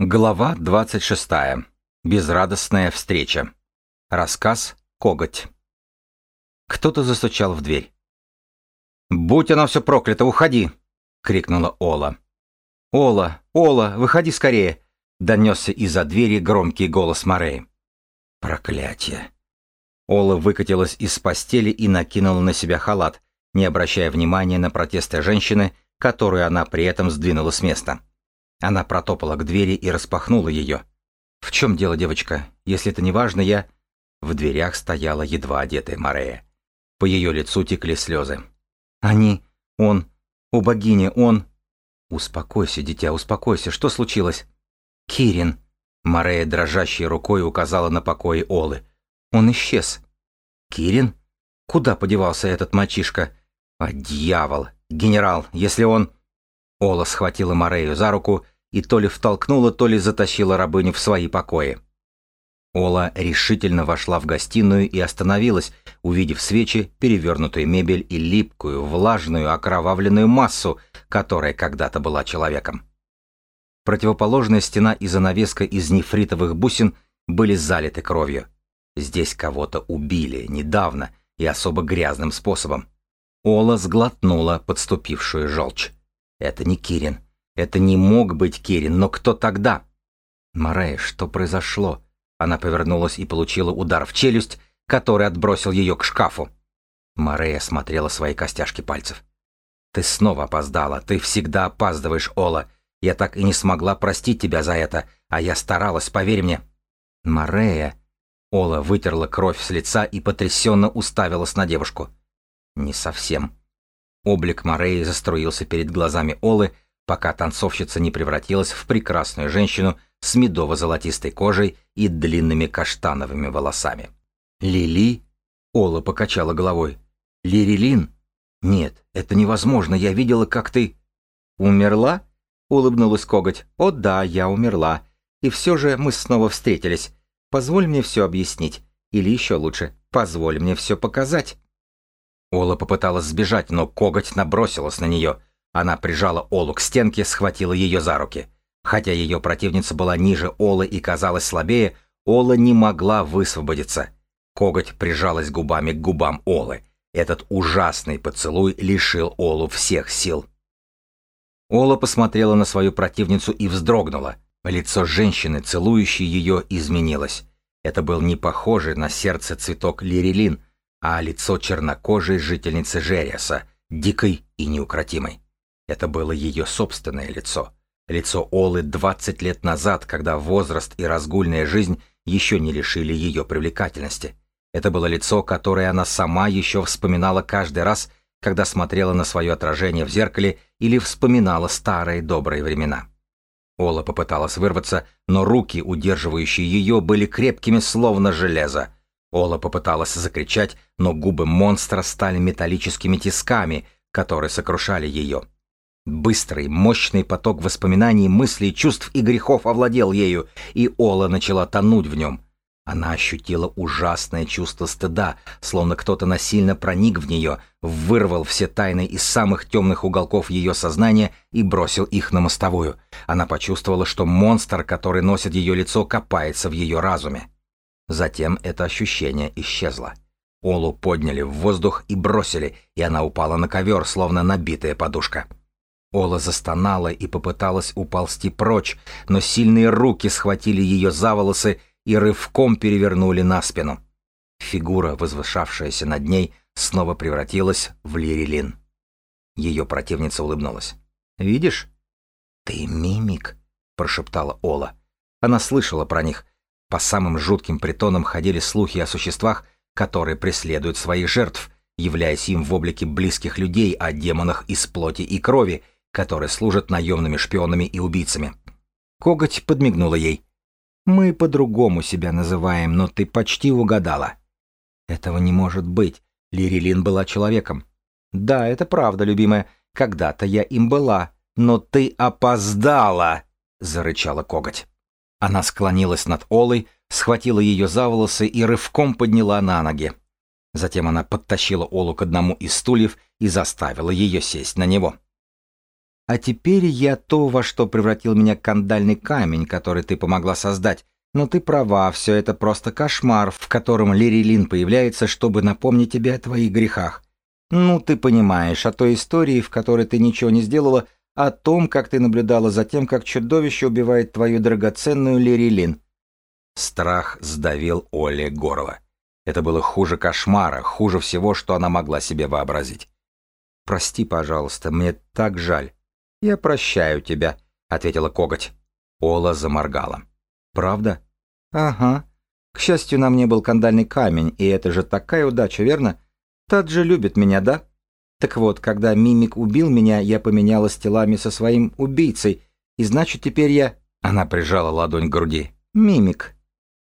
Глава 26. Безрадостная встреча. Рассказ «Коготь». Кто-то застучал в дверь. «Будь оно все проклято, уходи!» — крикнула Ола. «Ола, Ола, выходи скорее!» — донесся из-за двери громкий голос Морей. «Проклятие!» Ола выкатилась из постели и накинула на себя халат, не обращая внимания на протесты женщины, которую она при этом сдвинула с места. Она протопала к двери и распахнула ее. «В чем дело, девочка? Если это не важно, я...» В дверях стояла едва одетая Морея. По ее лицу текли слезы. «Они... Он... О, богиня, он...» «Успокойся, дитя, успокойся. Что случилось?» «Кирин...» Морея дрожащей рукой указала на покои Олы. «Он исчез». «Кирин? Куда подевался этот мальчишка?» «А, дьявол! Генерал, если он...» Ола схватила Морею за руку и то ли втолкнула, то ли затащила рабыню в свои покои. Ола решительно вошла в гостиную и остановилась, увидев свечи, перевернутую мебель и липкую, влажную, окровавленную массу, которая когда-то была человеком. Противоположная стена и занавеска из нефритовых бусин были залиты кровью. Здесь кого-то убили недавно и особо грязным способом. Ола сглотнула подступившую желчь. Это не Кирин. Это не мог быть Кирин, но кто тогда? Морей, что произошло? Она повернулась и получила удар в челюсть, который отбросил ее к шкафу. Морея смотрела свои костяшки пальцев. «Ты снова опоздала. Ты всегда опаздываешь, Ола. Я так и не смогла простить тебя за это, а я старалась, поверь мне». «Морея...» Ола вытерла кровь с лица и потрясенно уставилась на девушку. «Не совсем. Облик Мореи заструился перед глазами Олы, пока танцовщица не превратилась в прекрасную женщину с медово-золотистой кожей и длинными каштановыми волосами. «Лили?» — Ола покачала головой. «Лирилин? Нет, это невозможно, я видела, как ты...» «Умерла?» — улыбнулась коготь. «О да, я умерла. И все же мы снова встретились. Позволь мне все объяснить. Или еще лучше, позволь мне все показать». Ола попыталась сбежать, но коготь набросилась на нее. Она прижала Олу к стенке, схватила ее за руки. Хотя ее противница была ниже Олы и казалась слабее, Ола не могла высвободиться. Коготь прижалась губами к губам Олы. Этот ужасный поцелуй лишил Олу всех сил. Ола посмотрела на свою противницу и вздрогнула. Лицо женщины, целующей ее, изменилось. Это был не похожий на сердце цветок лирилин, а лицо чернокожей жительницы Жериаса, дикой и неукротимой. Это было ее собственное лицо. Лицо Олы 20 лет назад, когда возраст и разгульная жизнь еще не лишили ее привлекательности. Это было лицо, которое она сама еще вспоминала каждый раз, когда смотрела на свое отражение в зеркале или вспоминала старые добрые времена. Ола попыталась вырваться, но руки, удерживающие ее, были крепкими, словно железо. Ола попыталась закричать, но губы монстра стали металлическими тисками, которые сокрушали ее. Быстрый, мощный поток воспоминаний, мыслей, чувств и грехов овладел ею, и Ола начала тонуть в нем. Она ощутила ужасное чувство стыда, словно кто-то насильно проник в нее, вырвал все тайны из самых темных уголков ее сознания и бросил их на мостовую. Она почувствовала, что монстр, который носит ее лицо, копается в ее разуме. Затем это ощущение исчезло. Олу подняли в воздух и бросили, и она упала на ковер, словно набитая подушка. Ола застонала и попыталась уползти прочь, но сильные руки схватили ее за волосы и рывком перевернули на спину. Фигура, возвышавшаяся над ней, снова превратилась в лирилин. Ее противница улыбнулась. «Видишь?» «Ты мимик», — прошептала Ола. Она слышала про них, по самым жутким притонам ходили слухи о существах, которые преследуют своих жертв, являясь им в облике близких людей, о демонах из плоти и крови, которые служат наемными шпионами и убийцами. Коготь подмигнула ей. «Мы по-другому себя называем, но ты почти угадала». «Этого не может быть. Лирилин была человеком». «Да, это правда, любимая. Когда-то я им была. Но ты опоздала!» — зарычала коготь. Она склонилась над Олой, схватила ее за волосы и рывком подняла на ноги. Затем она подтащила Олу к одному из стульев и заставила ее сесть на него. А теперь я то, во что превратил меня кандальный камень, который ты помогла создать. Но ты права, все это просто кошмар, в котором Лирилин появляется, чтобы напомнить тебе о твоих грехах. Ну, ты понимаешь, о той истории, в которой ты ничего не сделала, о том, как ты наблюдала за тем, как чудовище убивает твою драгоценную Лирилин. Страх сдавил Оле горло. Это было хуже кошмара, хуже всего, что она могла себе вообразить. «Прости, пожалуйста, мне так жаль». «Я прощаю тебя», — ответила коготь. Ола заморгала. «Правда?» «Ага. К счастью, на мне был кандальный камень, и это же такая удача, верно? Тад же любит меня, да? Так вот, когда мимик убил меня, я поменялась телами со своим убийцей, и значит, теперь я...» Она прижала ладонь к груди. «Мимик».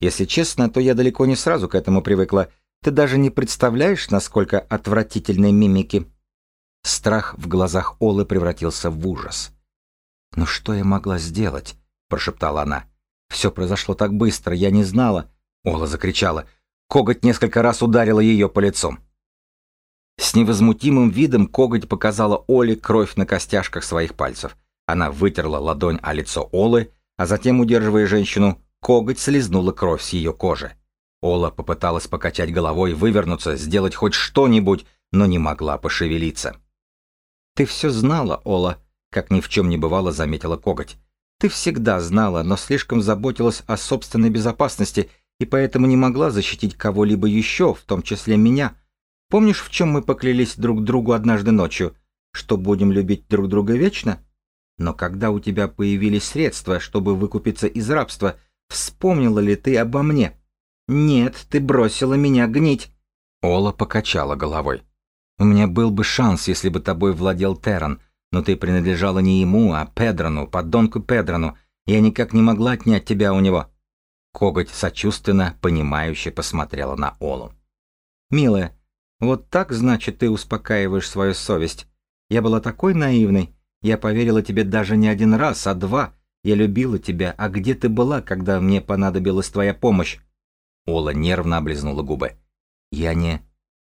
Если честно, то я далеко не сразу к этому привыкла. Ты даже не представляешь, насколько отвратительные мимики. Страх в глазах Олы превратился в ужас. «Ну что я могла сделать?» – прошептала она. «Все произошло так быстро, я не знала». Ола закричала. Коготь несколько раз ударила ее по лицу. С невозмутимым видом коготь показала Оле кровь на костяшках своих пальцев. Она вытерла ладонь о лицо Олы, а затем, удерживая женщину, коготь слезнула кровь с ее кожи. Ола попыталась покачать головой, вывернуться, сделать хоть что-нибудь, но не могла пошевелиться. «Ты все знала, Ола», — как ни в чем не бывало, заметила коготь. «Ты всегда знала, но слишком заботилась о собственной безопасности и поэтому не могла защитить кого-либо еще, в том числе меня. Помнишь, в чем мы поклялись друг другу однажды ночью? Что будем любить друг друга вечно? Но когда у тебя появились средства, чтобы выкупиться из рабства, вспомнила ли ты обо мне? Нет, ты бросила меня гнить». Ола покачала головой. У меня был бы шанс, если бы тобой владел Терран, но ты принадлежала не ему, а Педрону, поддонку Педрону. Я никак не могла отнять тебя у него». Коготь сочувственно, понимающе посмотрела на Олу. «Милая, вот так, значит, ты успокаиваешь свою совесть. Я была такой наивной. Я поверила тебе даже не один раз, а два. Я любила тебя, а где ты была, когда мне понадобилась твоя помощь?» Ола нервно облизнула губы. «Я не...»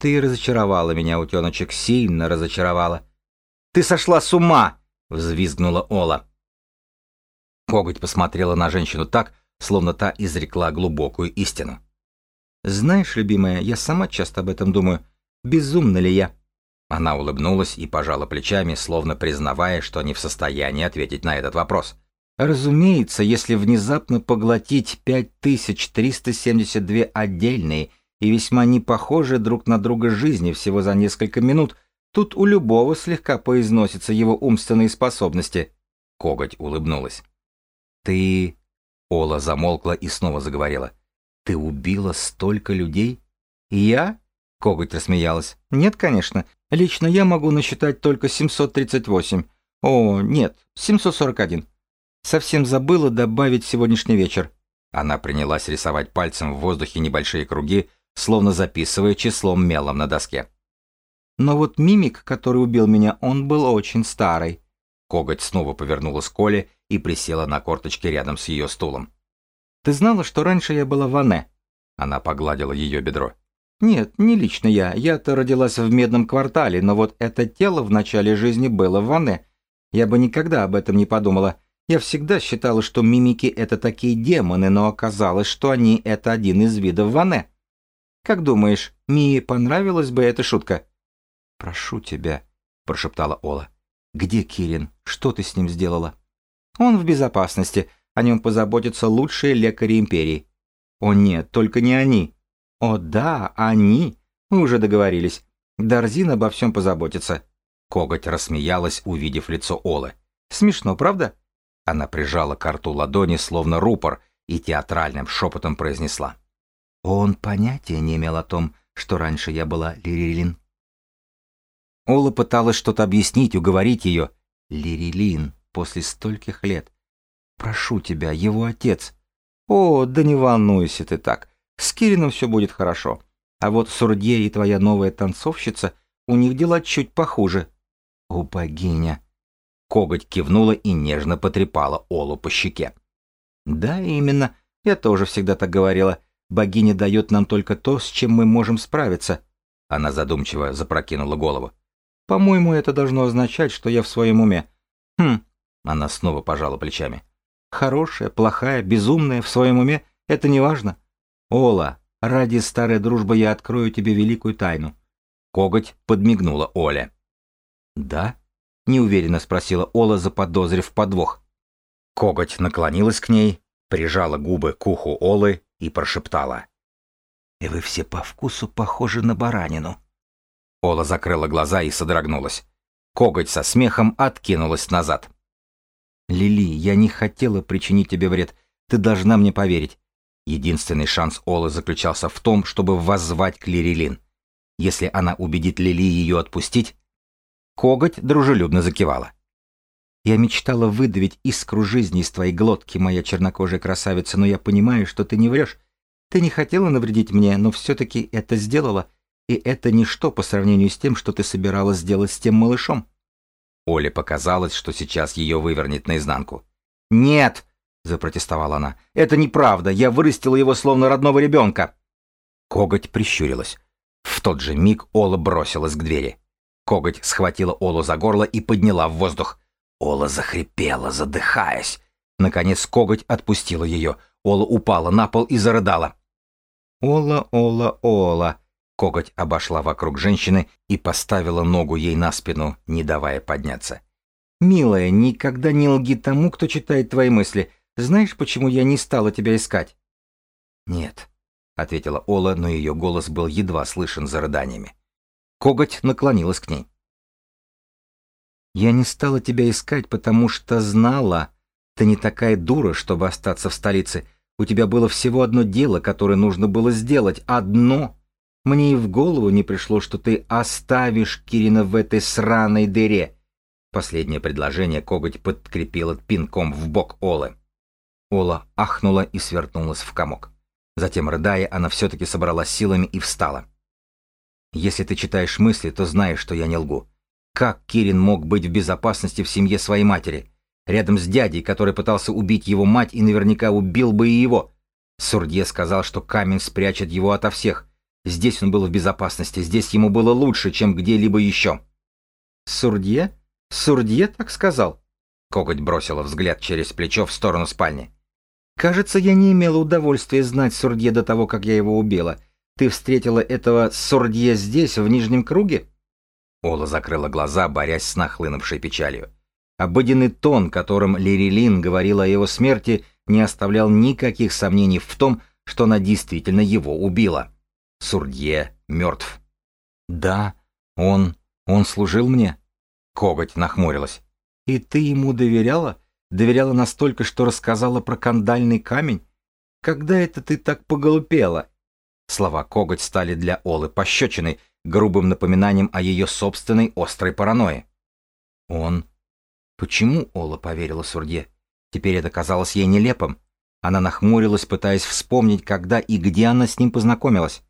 Ты разочаровала меня, утеночек, сильно разочаровала. Ты сошла с ума! взвизгнула Ола. Коготь посмотрела на женщину так, словно та изрекла глубокую истину. «Знаешь, любимая, я сама часто об этом думаю. Безумна ли я?» Она улыбнулась и пожала плечами, словно признавая, что не в состоянии ответить на этот вопрос. Разумеется, если внезапно поглотить 5372 отдельные и весьма не похожи друг на друга жизни всего за несколько минут, тут у любого слегка поизносятся его умственные способности. Коготь улыбнулась. «Ты...» Ола замолкла и снова заговорила. «Ты убила столько людей?» «Я?» Коготь рассмеялась. «Нет, конечно. Лично я могу насчитать только 738. О, нет, 741. Совсем забыла добавить сегодняшний вечер». Она принялась рисовать пальцем в воздухе небольшие круги, словно записывая числом мелом на доске. Но вот мимик, который убил меня, он был очень старый. Коготь снова повернулась к Коле и присела на корточки рядом с ее стулом. «Ты знала, что раньше я была Ване?» Она погладила ее бедро. «Нет, не лично я. Я-то родилась в Медном квартале, но вот это тело в начале жизни было в Ване. Я бы никогда об этом не подумала. Я всегда считала, что мимики — это такие демоны, но оказалось, что они — это один из видов Ване. Как думаешь, Мии понравилась бы эта шутка?» «Прошу тебя», — прошептала Ола. «Где Кирин? Что ты с ним сделала?» «Он в безопасности. О нем позаботятся лучшие лекари Империи». «О нет, только не они». «О да, они. Мы уже договорились. Дарзин обо всем позаботится». Коготь рассмеялась, увидев лицо Олы. «Смешно, правда?» Она прижала к рту ладони, словно рупор, и театральным шепотом произнесла. Он понятия не имел о том, что раньше я была Лирилин. Ола пыталась что-то объяснить, уговорить ее. Лирилин, после стольких лет. Прошу тебя, его отец. О, да не волнуйся ты так. С Кирином все будет хорошо. А вот Сурдье и твоя новая танцовщица, у них дела чуть похуже. О, богиня. Коготь кивнула и нежно потрепала Олу по щеке. Да, именно. Я тоже всегда так говорила. Богиня дает нам только то, с чем мы можем справиться. Она задумчиво запрокинула голову. По-моему, это должно означать, что я в своем уме. Хм, она снова пожала плечами. Хорошая, плохая, безумная, в своем уме — это не важно. Ола, ради старой дружбы я открою тебе великую тайну. Коготь подмигнула Оле. «Да?» — неуверенно спросила Ола, заподозрив подвох. Коготь наклонилась к ней, прижала губы к уху Олы и прошептала. «И вы все по вкусу похожи на баранину». Ола закрыла глаза и содрогнулась. Коготь со смехом откинулась назад. «Лили, я не хотела причинить тебе вред. Ты должна мне поверить. Единственный шанс Олы заключался в том, чтобы воззвать к Лирилин. Если она убедит Лили ее отпустить... Коготь дружелюбно закивала. Я мечтала выдавить искру жизни из твоей глотки, моя чернокожая красавица, но я понимаю, что ты не врешь. Ты не хотела навредить мне, но все-таки это сделала, и это ничто по сравнению с тем, что ты собиралась сделать с тем малышом. Оле показалось, что сейчас ее вывернет наизнанку. «Нет!» — запротестовала она. «Это неправда. Я вырастила его словно родного ребенка». Коготь прищурилась. В тот же миг Ола бросилась к двери. Коготь схватила Олу за горло и подняла в воздух. Ола захрипела, задыхаясь. Наконец коготь отпустила ее. Ола упала на пол и зарыдала. «Ола, Ола, Ола!» Коготь обошла вокруг женщины и поставила ногу ей на спину, не давая подняться. «Милая, никогда не лги тому, кто читает твои мысли. Знаешь, почему я не стала тебя искать?» «Нет», — ответила Ола, но ее голос был едва слышен за рыданиями. Коготь наклонилась к ней. Я не стала тебя искать, потому что знала. Ты не такая дура, чтобы остаться в столице. У тебя было всего одно дело, которое нужно было сделать. Одно. Мне и в голову не пришло, что ты оставишь Кирина в этой сраной дыре. Последнее предложение коготь подкрепила пинком в бок Олы. Ола ахнула и свернулась в комок. Затем, рыдая, она все-таки собралась силами и встала. «Если ты читаешь мысли, то знаешь, что я не лгу. Как Кирин мог быть в безопасности в семье своей матери? Рядом с дядей, который пытался убить его мать и наверняка убил бы и его. Сурдье сказал, что камень спрячет его ото всех. Здесь он был в безопасности, здесь ему было лучше, чем где-либо еще. «Сурдье? Сурдье так сказал?» Коготь бросила взгляд через плечо в сторону спальни. «Кажется, я не имела удовольствия знать Сурдье до того, как я его убила. Ты встретила этого Сурдье здесь, в Нижнем круге?» Ола закрыла глаза, борясь с нахлынувшей печалью. Обыденный тон, которым Лирилин говорила о его смерти, не оставлял никаких сомнений в том, что она действительно его убила. Сурдье мертв. «Да, он... он служил мне?» Коготь нахмурилась. «И ты ему доверяла? Доверяла настолько, что рассказала про кандальный камень? Когда это ты так поголупела?» Слова коготь стали для Олы пощечиной, грубым напоминанием о ее собственной острой паранойи. Он... Почему Ола поверила Сурде? Теперь это казалось ей нелепым. Она нахмурилась, пытаясь вспомнить, когда и где она с ним познакомилась.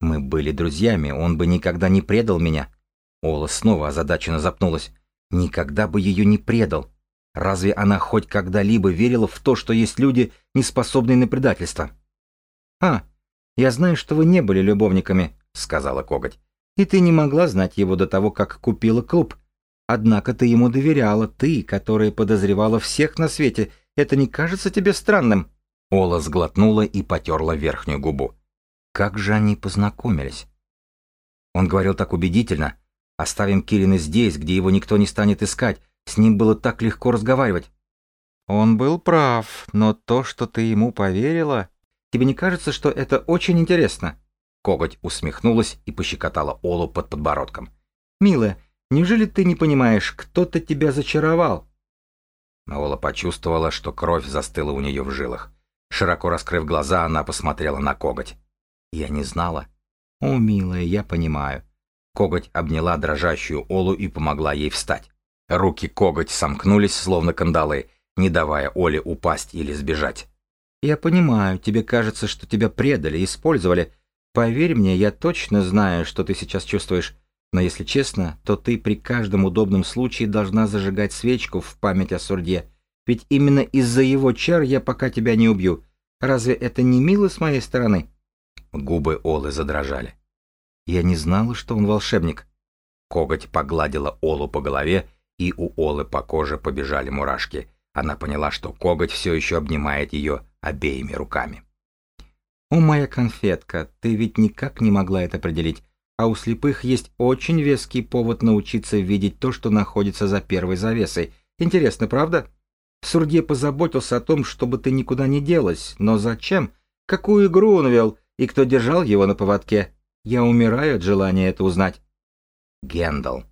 Мы были друзьями, он бы никогда не предал меня. Ола снова озадаченно запнулась. Никогда бы ее не предал. Разве она хоть когда-либо верила в то, что есть люди, не способные на предательство? «А, я знаю, что вы не были любовниками», — сказала Коготь. «И ты не могла знать его до того, как купила клуб. Однако ты ему доверяла, ты, которая подозревала всех на свете. Это не кажется тебе странным?» Ола сглотнула и потерла верхнюю губу. Как же они познакомились? Он говорил так убедительно. «Оставим Кирина здесь, где его никто не станет искать. С ним было так легко разговаривать». «Он был прав, но то, что ты ему поверила...» «Тебе не кажется, что это очень интересно?» Коготь усмехнулась и пощекотала Олу под подбородком. «Милая, неужели ты не понимаешь, кто-то тебя зачаровал?» Ола почувствовала, что кровь застыла у нее в жилах. Широко раскрыв глаза, она посмотрела на коготь. «Я не знала». «О, милая, я понимаю». Коготь обняла дрожащую Олу и помогла ей встать. Руки коготь сомкнулись, словно кандалы, не давая Оле упасть или сбежать. «Я понимаю, тебе кажется, что тебя предали, использовали, Поверь мне, я точно знаю, что ты сейчас чувствуешь, но если честно, то ты при каждом удобном случае должна зажигать свечку в память о Сурде, ведь именно из-за его чар я пока тебя не убью. Разве это не мило с моей стороны?» Губы Олы задрожали. «Я не знала, что он волшебник». Коготь погладила Олу по голове И у Олы по коже побежали мурашки. Она поняла, что коготь все еще обнимает ее обеими руками. «О, моя конфетка, ты ведь никак не могла это определить. А у слепых есть очень веский повод научиться видеть то, что находится за первой завесой. Интересно, правда? Сурдье позаботился о том, чтобы ты никуда не делась. Но зачем? Какую игру он вел? И кто держал его на поводке? Я умираю от желания это узнать. Гендал.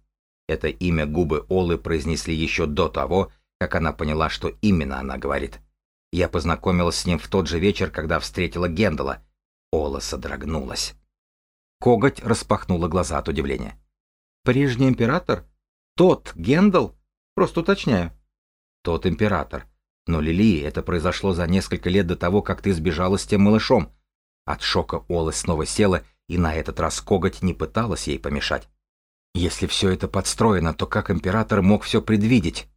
Это имя губы Олы произнесли еще до того, как она поняла, что именно она говорит. Я познакомилась с ним в тот же вечер, когда встретила Гендала. Ола содрогнулась. Коготь распахнула глаза от удивления. «Прежний император? Тот Гендал? Просто уточняю». «Тот император. Но, Лили, это произошло за несколько лет до того, как ты сбежала с тем малышом». От шока Ола снова села, и на этот раз коготь не пыталась ей помешать. Если все это подстроено, то как император мог все предвидеть?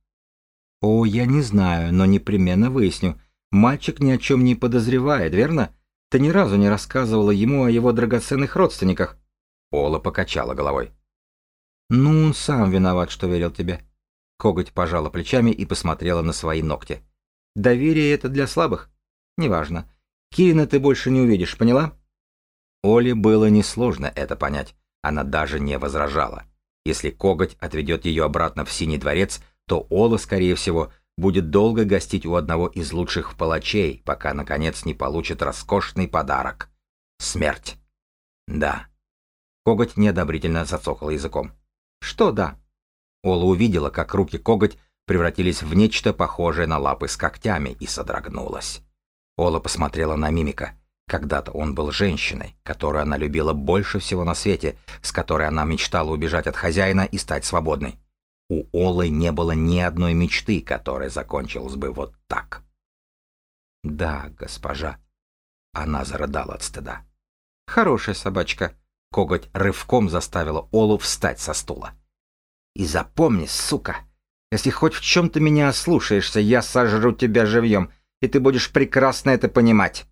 О, я не знаю, но непременно выясню. Мальчик ни о чем не подозревает, верно? Ты ни разу не рассказывала ему о его драгоценных родственниках. Ола покачала головой. Ну, он сам виноват, что верил тебе. Коготь пожала плечами и посмотрела на свои ногти. Доверие это для слабых? Неважно. Кирина ты больше не увидишь, поняла? Оле было несложно это понять. Она даже не возражала. Если коготь отведет ее обратно в Синий дворец, то Ола, скорее всего, будет долго гостить у одного из лучших палачей, пока, наконец, не получит роскошный подарок — смерть. Да. Коготь неодобрительно зацокал языком. Что да? Ола увидела, как руки коготь превратились в нечто похожее на лапы с когтями и содрогнулась. Ола посмотрела на мимика. Когда-то он был женщиной, которую она любила больше всего на свете, с которой она мечтала убежать от хозяина и стать свободной. У Олы не было ни одной мечты, которая закончилась бы вот так. «Да, госпожа». Она зарыдала от стыда. «Хорошая собачка». Коготь рывком заставила Олу встать со стула. «И запомни, сука, если хоть в чем-то меня ослушаешься, я сожру тебя живьем, и ты будешь прекрасно это понимать».